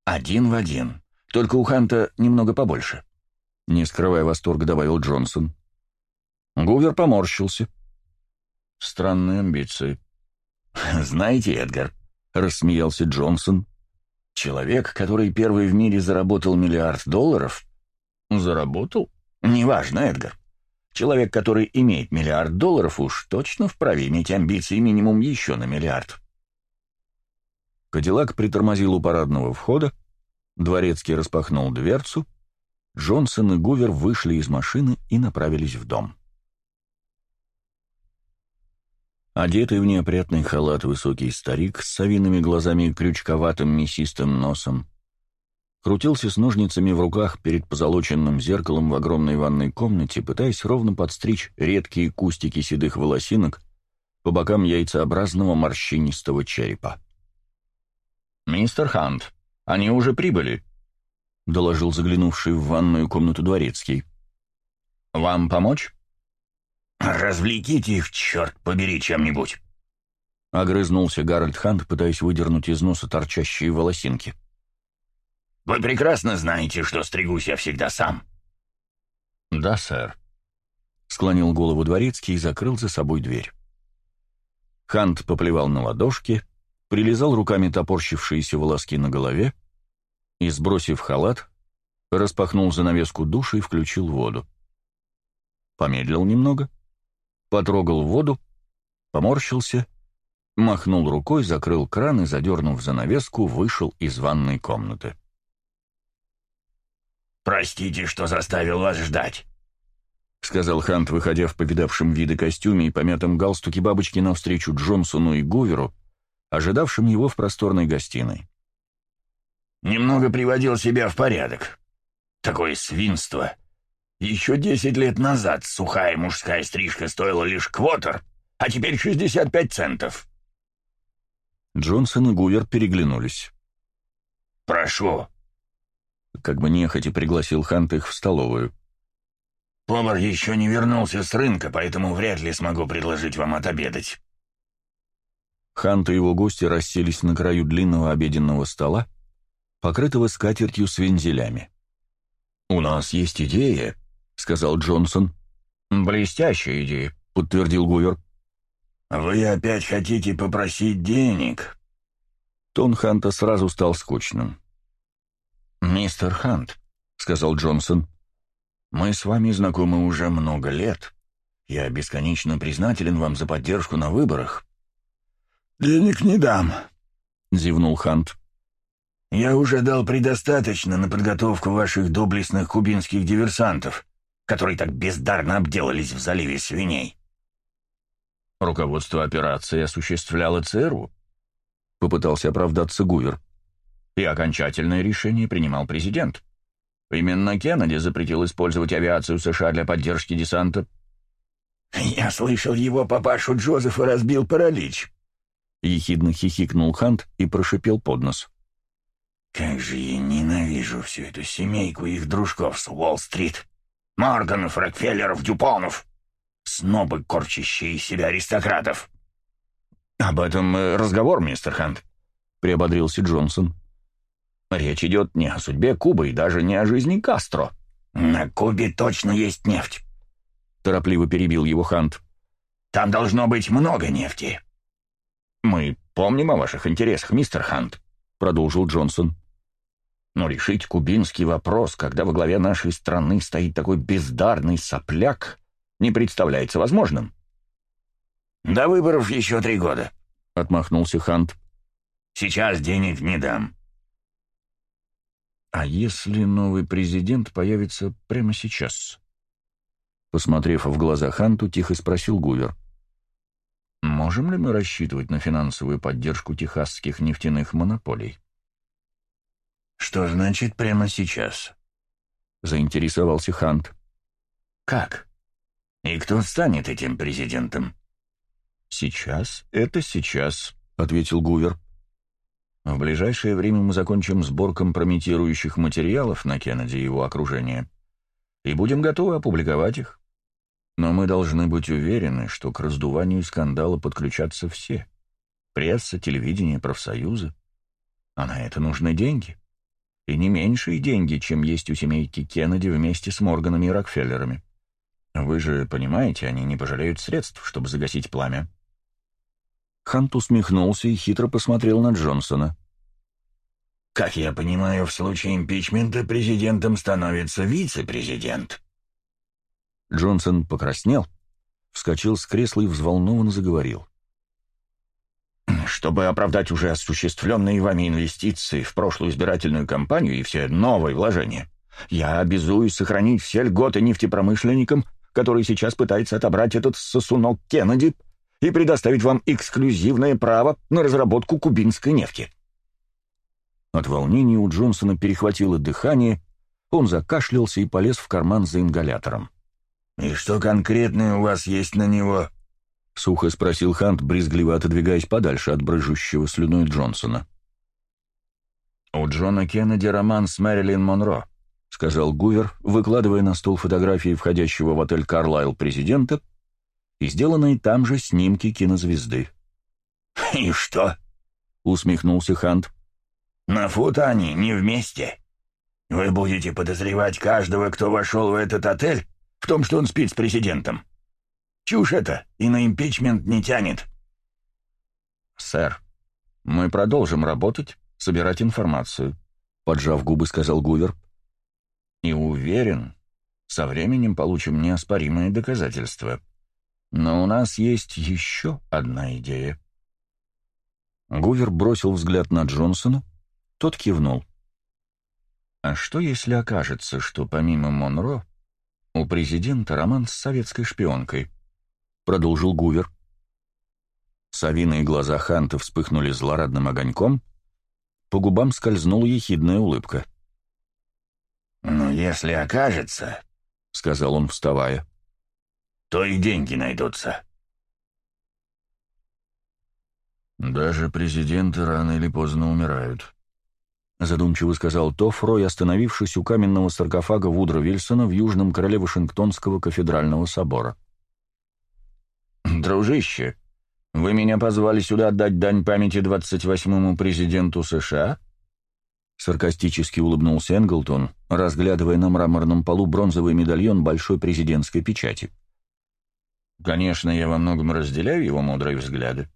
«Один в один. Только у Ханта немного побольше», — не скрывая восторга, добавил Джонсон. Гувер поморщился. Странные амбиции. [LAUGHS] «Знаете, Эдгар», — рассмеялся Джонсон, — «человек, который первый в мире заработал миллиард долларов...» «Заработал?» «Неважно, Эдгар. Человек, который имеет миллиард долларов, уж точно вправе иметь амбиции минимум еще на миллиард». Кадиллак притормозил у парадного входа, дворецкий распахнул дверцу, Джонсон и Гувер вышли из машины и направились в дом. Одетый в неопрятный халат высокий старик с совиными глазами и крючковатым мясистым носом крутился с ножницами в руках перед позолоченным зеркалом в огромной ванной комнате, пытаясь ровно подстричь редкие кустики седых волосинок по бокам яйцеобразного морщинистого черепа. «Мистер Хант, они уже прибыли», — доложил заглянувший в ванную комнату дворецкий. «Вам помочь?» «Развлеките их, черт побери, чем-нибудь!» Огрызнулся Гарольд Хант, пытаясь выдернуть из носа торчащие волосинки. «Вы прекрасно знаете, что стригусь я всегда сам». «Да, сэр», — склонил голову дворецкий и закрыл за собой дверь. Хант поплевал на ладошки, прилизал руками топорщившиеся волоски на голове и, сбросив халат, распахнул занавеску душа и включил воду. Помедлил немного, потрогал воду, поморщился, махнул рукой, закрыл кран и, задернув занавеску, вышел из ванной комнаты. «Простите, что заставил вас ждать», — сказал Хант, выходя в повидавшем виды костюме и помятом галстуке бабочки навстречу Джонсону и Гуверу, ожидавшим его в просторной гостиной. «Немного приводил себя в порядок. Такое свинство. Еще десять лет назад сухая мужская стрижка стоила лишь квотер, а теперь 65 центов. Джонсон и Гувер переглянулись. «Прошу». Как бы нехотя пригласил Хант их в столовую. «Повар еще не вернулся с рынка, поэтому вряд ли смогу предложить вам отобедать». Хант и его гости расселись на краю длинного обеденного стола, покрытого скатертью с вензелями. «У нас есть идея», — сказал Джонсон. «Блестящая идея», — подтвердил Гувер. «Вы опять хотите попросить денег?» Тон Ханта сразу стал скучным. «Мистер Хант», — сказал Джонсон, — «мы с вами знакомы уже много лет. Я бесконечно признателен вам за поддержку на выборах». «Денег не дам», — зевнул Хант. «Я уже дал предостаточно на подготовку ваших доблестных кубинских диверсантов которые так бездарно обделались в заливе свиней. Руководство операции осуществляло ЦРУ. Попытался оправдаться Гувер. И окончательное решение принимал президент. Именно Кеннеди запретил использовать авиацию США для поддержки десанта. «Я слышал, его папашу Джозефа разбил паралич», — ехидно хихикнул Хант и прошипел под нос. Как же я ненавижу всю эту семейку их дружков с Уолл-стрит. Морганов, Рокфеллеров, Дюпонов. Снобы, корчащие из себя аристократов. «Об этом э, разговор, мистер Хант», — приободрился Джонсон. «Речь идет не о судьбе Кубы и даже не о жизни Кастро». «На Кубе точно есть нефть», — торопливо перебил его Хант. «Там должно быть много нефти». «Мы помним о ваших интересах, мистер Хант», — продолжил Джонсон. «Но решить кубинский вопрос, когда во главе нашей страны стоит такой бездарный сопляк, не представляется возможным». «До выборов еще три года», — отмахнулся Хант. «Сейчас денег не дам». «А если новый президент появится прямо сейчас?» Посмотрев в глаза Ханту, тихо спросил Гувер. «Можем ли мы рассчитывать на финансовую поддержку техасских нефтяных монополий?» «Что значит прямо сейчас?» — заинтересовался Хант. «Как? И кто станет этим президентом?» «Сейчас — это сейчас», — ответил Гувер. «В ближайшее время мы закончим сбор компрометирующих материалов на Кеннеди и его окружение и будем готовы опубликовать их. Но мы должны быть уверены, что к раздуванию скандала подключатся все — пресса, телевидение, профсоюзы. А на это нужны деньги. И не меньшие деньги, чем есть у семейки Кеннеди вместе с Морганами и Рокфеллерами. Вы же понимаете, они не пожалеют средств, чтобы загасить пламя. Хант усмехнулся и хитро посмотрел на Джонсона. «Как я понимаю, в случае импичмента президентом становится вице-президент». Джонсон покраснел, вскочил с кресла и взволнованно заговорил. «Чтобы оправдать уже осуществленные вами инвестиции в прошлую избирательную кампанию и все новые вложения, я обязуюсь сохранить все льготы нефтепромышленникам, которые сейчас пытается отобрать этот сосунок Кеннеди, и предоставить вам эксклюзивное право на разработку кубинской нефти». От волнения у Джонсона перехватило дыхание, он закашлялся и полез в карман за ингалятором. «И что конкретное у вас есть на него?» — сухо спросил Хант, брезгливо отодвигаясь подальше от брыжущего слюной Джонсона. «У Джона Кеннеди роман с Мэрилин Монро», — сказал Гувер, выкладывая на стол фотографии входящего в отель «Карлайл» президента и сделанные там же снимки кинозвезды. «И что?» — усмехнулся Хант. «На фото они не вместе. Вы будете подозревать каждого, кто вошел в этот отель, в том, что он спит с президентом. Чушь это, и на импичмент не тянет». «Сэр, мы продолжим работать, собирать информацию», — поджав губы, сказал Гувер. «И уверен, со временем получим неоспоримые доказательства». Но у нас есть еще одна идея. Гувер бросил взгляд на Джонсона, тот кивнул. А что, если окажется, что помимо Монро у президента роман с советской шпионкой? Продолжил Гувер. Савиные глаза Ханта вспыхнули злорадным огоньком, по губам скользнула ехидная улыбка. «Ну, если окажется», — сказал он, вставая, — то и деньги найдутся. «Даже президенты рано или поздно умирают», — задумчиво сказал Тофрой, остановившись у каменного саркофага Вудро Вильсона в южном крыле Вашингтонского кафедрального собора. «Дружище, вы меня позвали сюда отдать дань памяти 28-му президенту США?» Саркастически улыбнулся Энглтон, разглядывая на мраморном полу бронзовый медальон большой президентской печати. Конечно, я во многом разделяю его мудрые взгляды.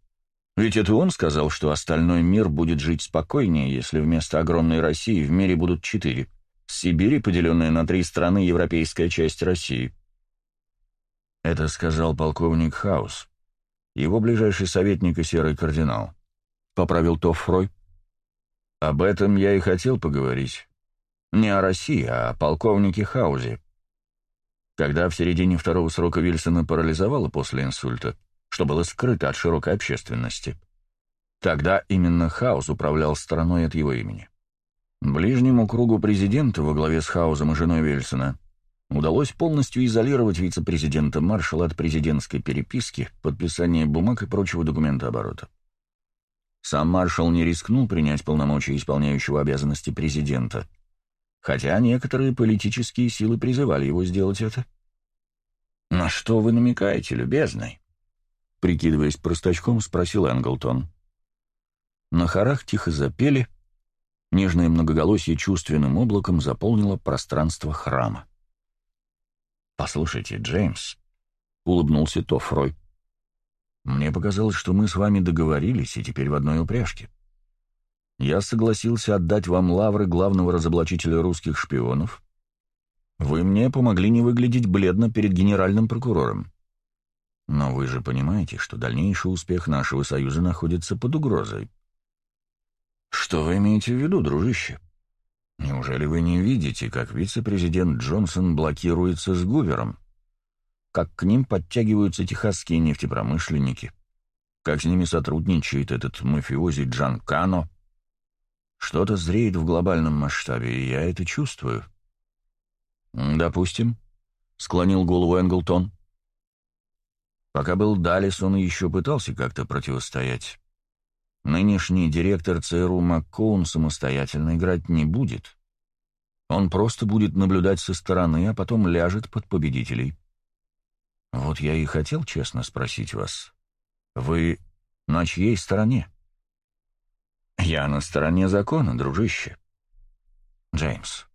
Ведь это он сказал, что остальной мир будет жить спокойнее, если вместо огромной России в мире будут четыре. Сибири, поделенная на три страны, европейская часть России. Это сказал полковник Хаус, его ближайший советник и серый кардинал. Поправил Тоффрой. Об этом я и хотел поговорить. Не о России, а о полковнике Хаузе. Когда в середине второго срока Вильсона парализовало после инсульта, что было скрыто от широкой общественности. Тогда именно Хаус управлял страной от его имени. Ближнему кругу президента во главе с Хаузом и женой Вильсона удалось полностью изолировать вице-президента маршала от президентской переписки, подписания бумаг и прочего документа оборота. Сам маршал не рискнул принять полномочия исполняющего обязанности президента, хотя некоторые политические силы призывали его сделать это. «На что вы намекаете, любезный?» Прикидываясь простачком, спросил Энглтон. На хорах тихо запели, нежное многоголосие чувственным облаком заполнило пространство храма. «Послушайте, Джеймс», — улыбнулся Тофрой, — «мне показалось, что мы с вами договорились, и теперь в одной упряжке. Я согласился отдать вам лавры главного разоблачителя русских шпионов. Вы мне помогли не выглядеть бледно перед генеральным прокурором. Но вы же понимаете, что дальнейший успех нашего союза находится под угрозой. «Что вы имеете в виду, дружище? Неужели вы не видите, как вице-президент Джонсон блокируется с Гувером? Как к ним подтягиваются техасские нефтепромышленники? Как с ними сотрудничает этот мафиози Джан Кано? Что-то зреет в глобальном масштабе, и я это чувствую». «Допустим», — склонил голову Энглтон. Пока был Далис, он еще пытался как-то противостоять. Нынешний директор ЦРУ МакКоун самостоятельно играть не будет. Он просто будет наблюдать со стороны, а потом ляжет под победителей. Вот я и хотел честно спросить вас. Вы на чьей стороне? Я на стороне закона, дружище. Джеймс,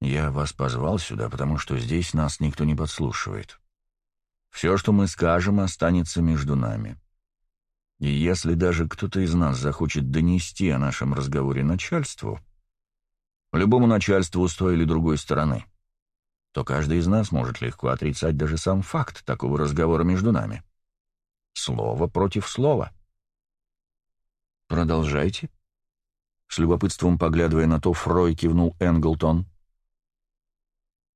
я вас позвал сюда, потому что здесь нас никто не подслушивает. Все, что мы скажем, останется между нами. И если даже кто-то из нас захочет донести о нашем разговоре начальству, любому начальству с той или другой стороны, то каждый из нас может легко отрицать даже сам факт такого разговора между нами. Слово против слова. «Продолжайте», — с любопытством поглядывая на то, Фрой кивнул Энглтон.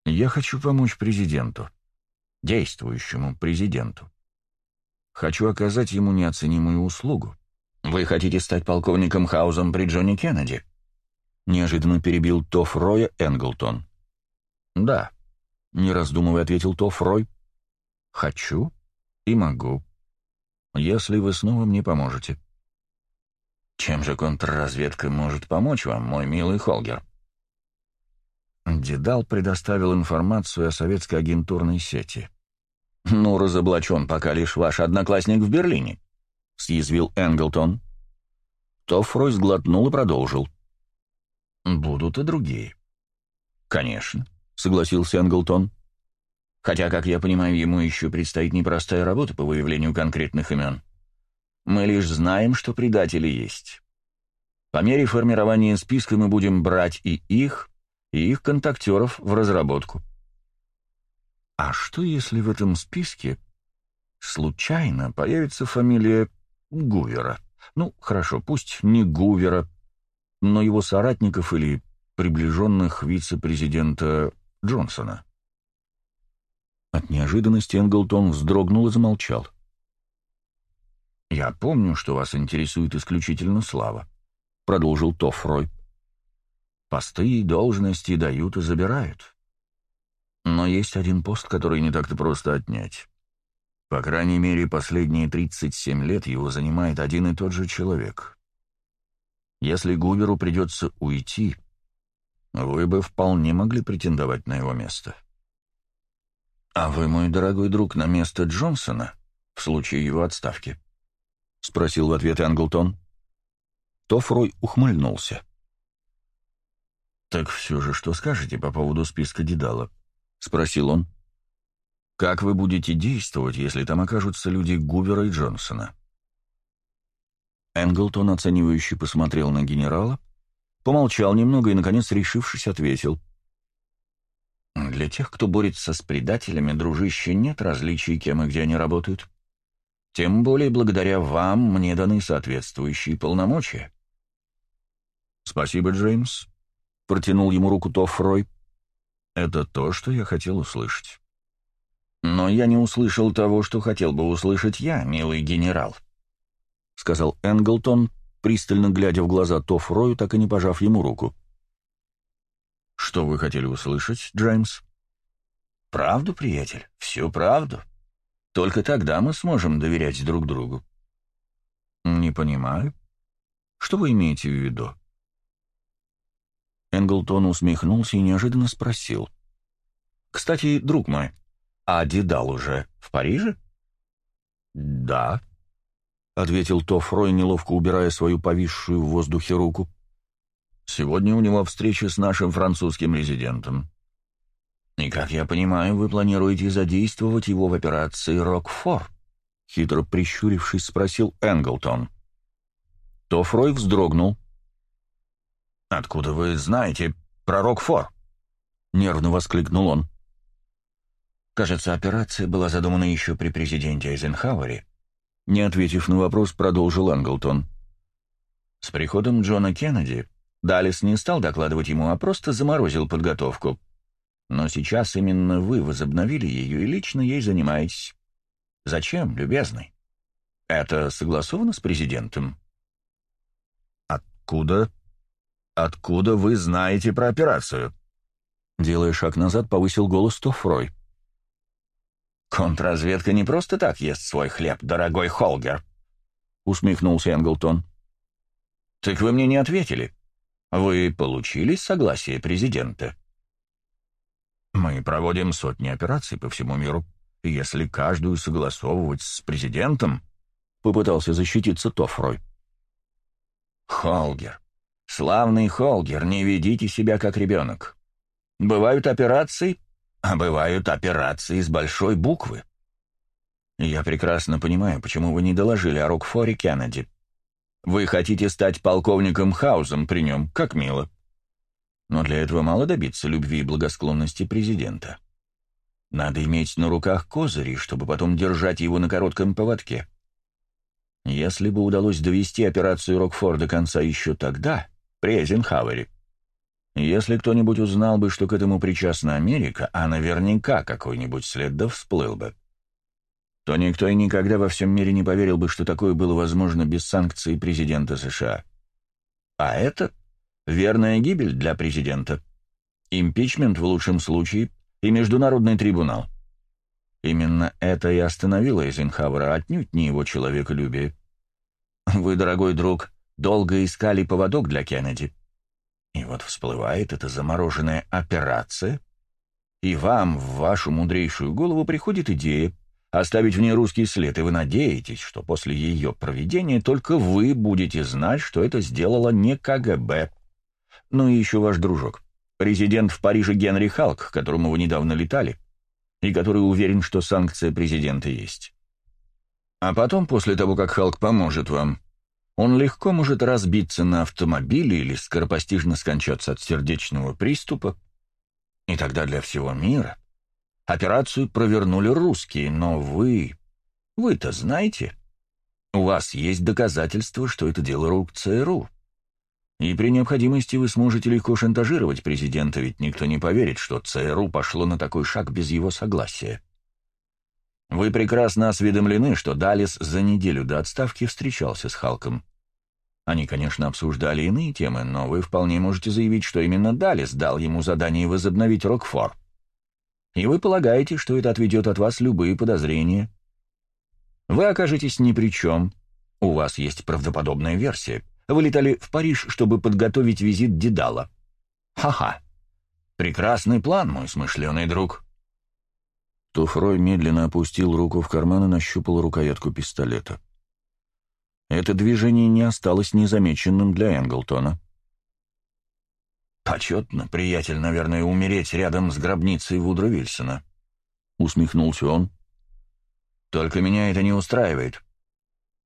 «Я хочу помочь президенту, действующему президенту. Хочу оказать ему неоценимую услугу. Вы хотите стать полковником Хаузом при Джонни Кеннеди?» Неожиданно перебил Тофф Роя Энглтон. «Да», — не раздумывая ответил Тофф Рой. «Хочу и могу. Если вы снова мне поможете». «Чем же контрразведка может помочь вам, мой милый Холгер?» Дедал предоставил информацию о советской агентурной сети. «Ну, разоблачен пока лишь ваш одноклассник в Берлине», — съязвил Энглтон. Тоффрой сглотнул и продолжил. «Будут и другие». «Конечно», — согласился Энглтон. «Хотя, как я понимаю, ему еще предстоит непростая работа по выявлению конкретных имен. Мы лишь знаем, что предатели есть. По мере формирования списка мы будем брать и их, и их контактеров в разработку. А что, если в этом списке случайно появится фамилия Гувера? Ну, хорошо, пусть не Гувера, но его соратников или приближенных вице-президента Джонсона. От неожиданности Энглтон вздрогнул и замолчал. «Я помню, что вас интересует исключительно слава», — продолжил Тофрой. «Посты и должности дают и забирают. Но есть один пост, который не так-то просто отнять. По крайней мере, последние 37 лет его занимает один и тот же человек. Если Гуверу придется уйти, вы бы вполне могли претендовать на его место. «А вы, мой дорогой друг, на место Джонсона в случае его отставки?» — спросил в ответ Энглтон. Тофрой ухмыльнулся. «Так все же что скажете по поводу списка Дедала?» — спросил он. «Как вы будете действовать, если там окажутся люди Гувера и Джонсона?» Энглтон оценивающе посмотрел на генерала, помолчал немного и, наконец, решившись, ответил. «Для тех, кто борется с предателями, дружище, нет различий, кем и где они работают. Тем более благодаря вам мне даны соответствующие полномочия». «Спасибо, Джеймс», — протянул ему руку Тоффрой. Это то, что я хотел услышать. Но я не услышал того, что хотел бы услышать я, милый генерал, — сказал Энглтон, пристально глядя в глаза Тофф Рою, так и не пожав ему руку. «Что вы хотели услышать, Джеймс?» «Правду, приятель, всю правду. Только тогда мы сможем доверять друг другу». «Не понимаю», Что вы имеете в виду?» Энглтон усмехнулся и неожиданно спросил. «Кстати, друг мой, а Дедал уже в Париже?» «Да», — ответил Тофрой, неловко убирая свою повисшую в воздухе руку. «Сегодня у него встреча с нашим французским резидентом. И, как я понимаю, вы планируете задействовать его в операции «Рокфор»?» Хитро прищурившись, спросил Энглтон. Тофрой вздрогнул. «Откуда вы знаете про Рокфор?» — нервно воскликнул он. Кажется, операция была задумана еще при президенте Эйзенхауэре. Не ответив на вопрос, продолжил Англтон. С приходом Джона Кеннеди Даллес не стал докладывать ему, а просто заморозил подготовку. Но сейчас именно вы возобновили ее и лично ей занимаетесь. Зачем, любезный? Это согласовано с президентом? Откуда? Откуда вы знаете про операцию? Делая шаг назад, повысил голос Тофрой. «Контрразведка не просто так ест свой хлеб, дорогой Холгер», — усмехнулся Энглтон. «Так вы мне не ответили. Вы получили согласие президента?» «Мы проводим сотни операций по всему миру. Если каждую согласовывать с президентом...» — попытался защититься Тофрой. «Холгер, славный Холгер, не ведите себя как ребенок. Бывают операции, а бывают операции с большой буквы. Я прекрасно понимаю, почему вы не доложили о Рокфоре Кеннеди. Вы хотите стать полковником Хаузом при нем, как мило. Но для этого мало добиться любви и благосклонности президента. Надо иметь на руках козыри, чтобы потом держать его на коротком поводке. Если бы удалось довести операцию Рокфор до конца еще тогда, при Эйзенхауэре, если кто-нибудь узнал бы, что к этому причастна Америка, а наверняка какой-нибудь след да всплыл бы, то никто и никогда во всем мире не поверил бы, что такое было возможно без санкций президента США. А это верная гибель для президента. Импичмент в лучшем случае и международный трибунал. Именно это и остановило Эйзенхауэра, отнюдь не его человеколюбие. Вы, дорогой друг, долго искали поводок для Кеннеди. И вот всплывает эта замороженная операция, и вам в вашу мудрейшую голову приходит идея оставить в ней русский след, и вы надеетесь, что после ее проведения только вы будете знать, что это сделала не КГБ. Ну и еще ваш дружок, президент в Париже Генри Халк, к которому вы недавно летали, и который уверен, что санкция президента есть. А потом, после того, как Халк поможет вам, он легко может разбиться на автомобиле или скоропостижно скончаться от сердечного приступа. И тогда для всего мира операцию провернули русские, но вы... Вы-то знаете? У вас есть доказательства, что это дело рук ЦРУ. И при необходимости вы сможете легко шантажировать президента, ведь никто не поверит, что ЦРУ пошло на такой шаг без его согласия. Вы прекрасно осведомлены, что Далис за неделю до отставки встречался с Халком. Они, конечно, обсуждали иные темы, но вы вполне можете заявить, что именно Далис дал ему задание возобновить Рокфор. И вы полагаете, что это отведет от вас любые подозрения. Вы окажетесь ни при чем. У вас есть правдоподобная версия. Вы летали в Париж, чтобы подготовить визит Дедала. Ха-ха. Прекрасный план, мой смышленый друг. Туфрой медленно опустил руку в карман и нащупал рукоятку пистолета. Это движение не осталось незамеченным для Энглтона. «Почетно, приятель, наверное, умереть рядом с гробницей Вудра Вильсона», — усмехнулся он. «Только меня это не устраивает.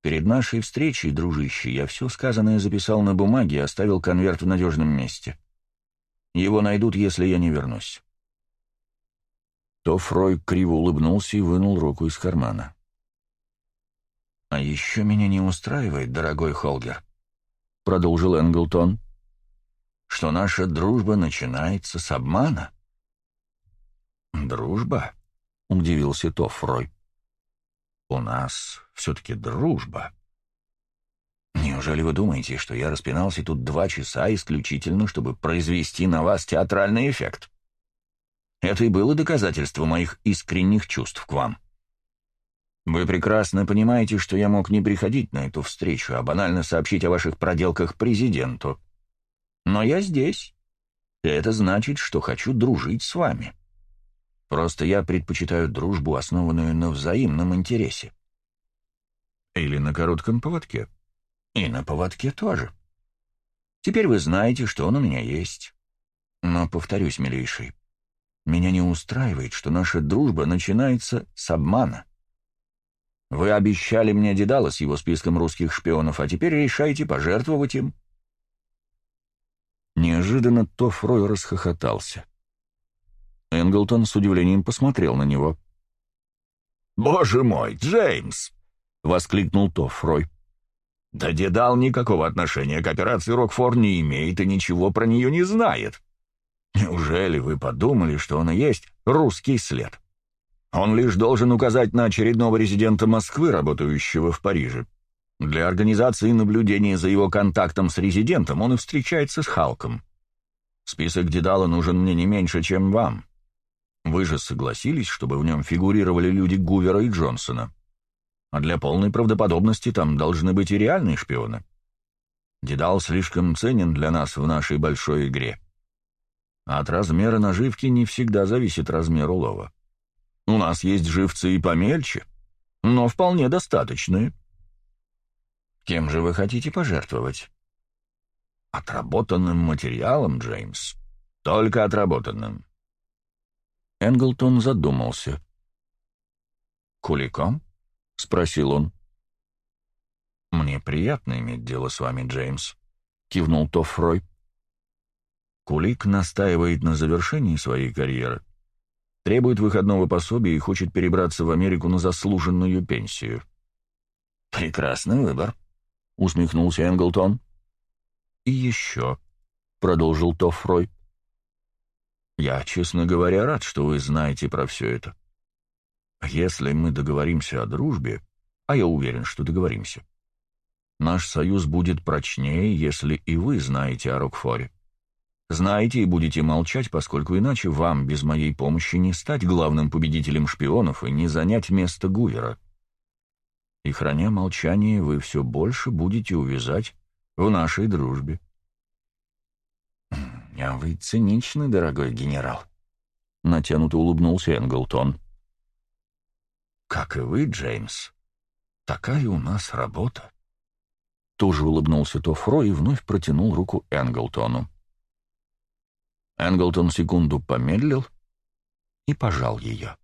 Перед нашей встречей, дружище, я все сказанное записал на бумаге и оставил конверт в надежном месте. Его найдут, если я не вернусь». То Фрой криво улыбнулся и вынул руку из кармана. «А еще меня не устраивает, дорогой Холгер», — продолжил Энглтон, — «что наша дружба начинается с обмана». «Дружба?» — удивился Тофрой. «У нас все-таки дружба». «Неужели вы думаете, что я распинался тут два часа исключительно, чтобы произвести на вас театральный эффект? Это и было доказательство моих искренних чувств к вам». Вы прекрасно понимаете, что я мог не приходить на эту встречу, а банально сообщить о ваших проделках президенту. Но я здесь. И это значит, что хочу дружить с вами. Просто я предпочитаю дружбу, основанную на взаимном интересе. Или на коротком поводке. И на поводке тоже. Теперь вы знаете, что он у меня есть. Но, повторюсь, милейший, меня не устраивает, что наша дружба начинается с обмана. Вы обещали мне Дедала с его списком русских шпионов, а теперь решаете пожертвовать им. Неожиданно Тофрой расхохотался. Энглтон с удивлением посмотрел на него. «Боже мой, Джеймс!» — воскликнул Тофрой. «Да Дедал никакого отношения к операции Рокфор не имеет и ничего про нее не знает. Неужели вы подумали, что он и есть русский след? Он лишь должен указать на очередного резидента Москвы, работающего в Париже. Для организации наблюдения за его контактом с резидентом он и встречается с Халком. Список Дедала нужен мне не меньше, чем вам. Вы же согласились, чтобы в нем фигурировали люди Гувера и Джонсона. А для полной правдоподобности там должны быть и реальные шпионы. Дедал слишком ценен для нас в нашей большой игре. От размера наживки не всегда зависит размер улова. У нас есть живцы и помельче, но вполне достаточные. Кем же вы хотите пожертвовать? Отработанным материалом, Джеймс. Только отработанным. Энглтон задумался. «Куликом?» — спросил он. «Мне приятно иметь дело с вами, Джеймс», — кивнул Тоффрой. Кулик настаивает на завершении своей карьеры, требует выходного пособия и хочет перебраться в Америку на заслуженную пенсию. «Прекрасный выбор», — усмехнулся Энглтон. «И еще», — продолжил Тоффрой. «Я, честно говоря, рад, что вы знаете про все это. Если мы договоримся о дружбе, а я уверен, что договоримся, наш союз будет прочнее, если и вы знаете о Рокфоре. Знаете и будете молчать, поскольку иначе вам без моей помощи не стать главным победителем шпионов и не занять место Гувера. И, храня молчание, вы все больше будете увязать в нашей дружбе. «А вы циничны, дорогой генерал», — натянуто улыбнулся Энглтон. «Как и вы, Джеймс. Такая у нас работа». Тоже улыбнулся Тофро и вновь протянул руку Энглтону. Энглтон секунду помедлил и пожал ее.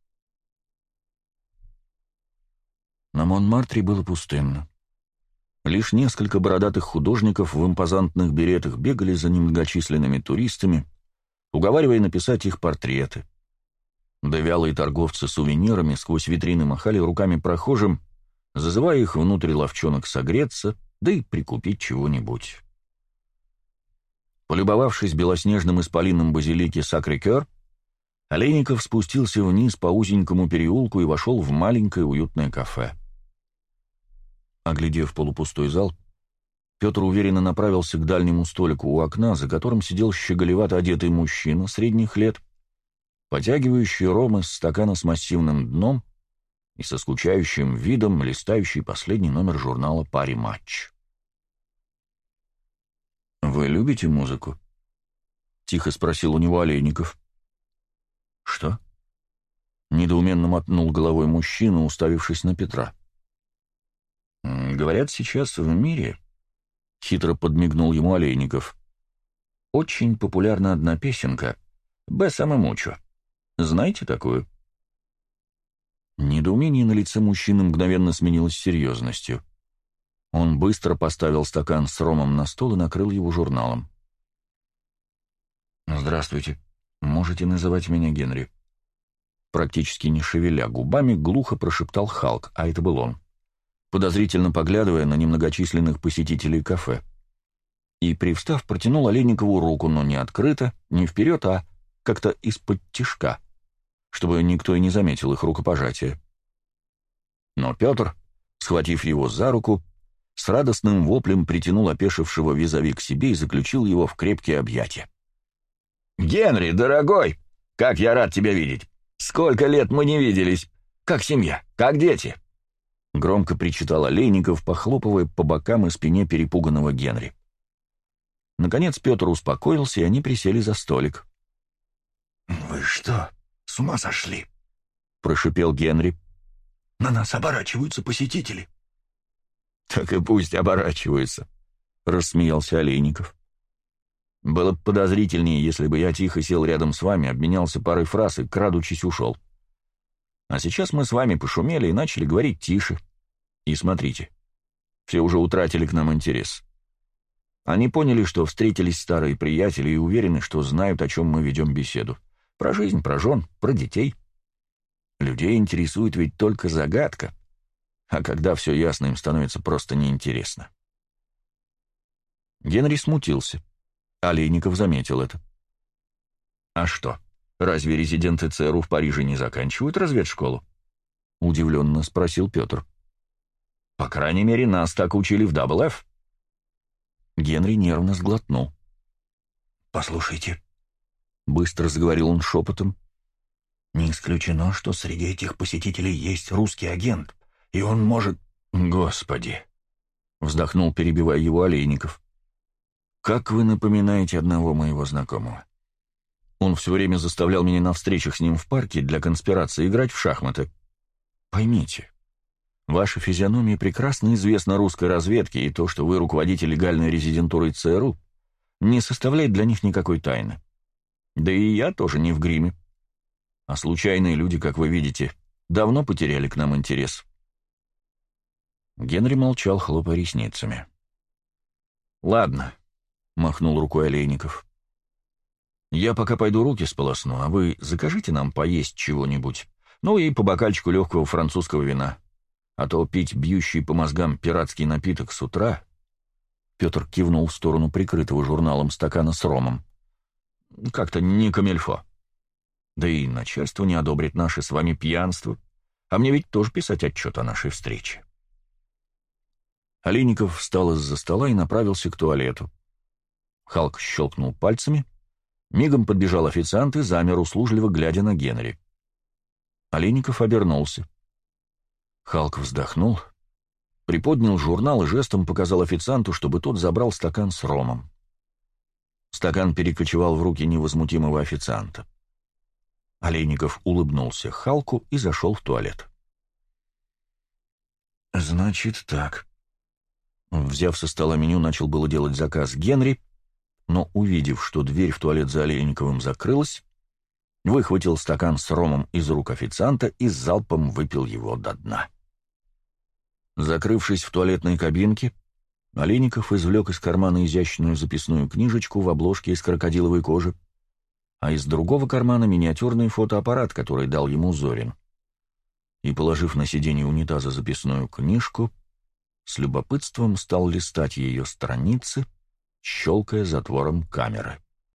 На Монмартре было пустынно. Лишь несколько бородатых художников в импозантных беретах бегали за немногочисленными туристами, уговаривая написать их портреты. Да вялые торговцы сувенирами сквозь витрины махали руками прохожим, зазывая их внутрь ловчонок согреться, да и прикупить чего-нибудь. Полюбовавшись белоснежным исполином базилики Сакрикер, Олейников спустился вниз по узенькому переулку и вошел в маленькое уютное кафе. Оглядев полупустой зал, Петр уверенно направился к дальнему столику у окна, за которым сидел щеголевато одетый мужчина средних лет, потягивающий ром из стакана с массивным дном и со скучающим видом листающий последний номер журнала «Пари матч». «Вы любите музыку?» — тихо спросил у него Олейников. «Что?» — недоуменно мотнул головой мужчина, уставившись на Петра. «Говорят, сейчас в мире...» — хитро подмигнул ему Олейников. «Очень популярна одна песенка «Бесама Мучо». Знаете такую?» Недоумение на лице мужчины мгновенно сменилось серьезностью. Он быстро поставил стакан с ромом на стол и накрыл его журналом. «Здравствуйте. Можете называть меня Генри». Практически не шевеля губами, глухо прошептал Халк, а это был он, подозрительно поглядывая на немногочисленных посетителей кафе. И, привстав, протянул Олейникову руку, но не открыто, не вперед, а как-то из-под тишка, чтобы никто и не заметил их рукопожатия. Но Петр, схватив его за руку, с радостным воплем притянул опешившего визави к себе и заключил его в крепкие объятия. «Генри, дорогой, как я рад тебя видеть! Сколько лет мы не виделись! Как семья, как дети! Громко причитал Олейников, похлопывая по бокам и спине перепуганного Генри. Наконец Петр успокоился, и они присели за столик. «Вы что, с ума сошли?» — прошипел Генри. «На нас оборачиваются посетители». «Так и пусть оборачиваются», — рассмеялся Олейников. «Было бы подозрительнее, если бы я тихо сел рядом с вами, обменялся парой фраз и, крадучись, ушел. А сейчас мы с вами пошумели и начали говорить тише. И смотрите, все уже утратили к нам интерес. Они поняли, что встретились старые приятели и уверены, что знают, о чем мы ведем беседу. Про жизнь, про жен, про детей. Людей интересует ведь только загадка. А когда все ясно, им становится просто неинтересно. Генри смутился. Олейников заметил это. «А что, разве резиденты ЦРУ в Париже не заканчивают разведшколу?» — удивленно спросил Петр. «По крайней мере, нас так учили в WF». Генри нервно сглотнул. «Послушайте», — быстро заговорил он шепотом, — «не исключено, что среди этих посетителей есть русский агент, и он может...» «Господи!» — вздохнул, перебивая его Олейников. «Как вы напоминаете одного моего знакомого. Он все время заставлял меня на встречах с ним в парке для конспирации играть в шахматы. Поймите, ваша физиономия прекрасно известна русской разведке, и то, что вы руководите легальной резидентурой ЦРУ, не составляет для них никакой тайны. Да и я тоже не в гриме. А случайные люди, как вы видите, давно потеряли к нам интерес». Генри молчал, хлопая ресницами. «Ладно», — махнул рукой Олейников. «Я пока пойду руки сполосну, а вы закажите нам поесть чего-нибудь, ну и по бокальчику легкого французского вина. А то пить бьющий по мозгам пиратский напиток с утра...» Петр кивнул в сторону прикрытого журналом стакана с ромом. «Как-то не камельфо. Да и начальство не одобрит наше с вами пьянство, а мне ведь тоже писать отчет о нашей встрече». Олейников встал из-за стола и направился к туалету. Халк щелкнул пальцами. Мигом подбежал официант и замер, услужливо глядя на Генри. Олейников обернулся. Халк вздохнул, приподнял журнал и жестом показал официанту, чтобы тот забрал стакан с ромом. Стакан перекочевал в руки невозмутимого официанта. Олейников улыбнулся Халку и зашел в туалет. «Значит так», Взяв со стола меню, начал было делать заказ Генри, но, увидев, что дверь в туалет за Олейниковым закрылась, выхватил стакан с ромом из рук официанта и залпом выпил его до дна. Закрывшись в туалетной кабинке, Олейников извлек из кармана изящную записную книжечку в обложке из крокодиловой кожи, а из другого кармана миниатюрный фотоаппарат, который дал ему Зорин. И, положив на сиденье унитаза записную книжку, с любопытством стал листать ее страницы, щелкая затвором камеры.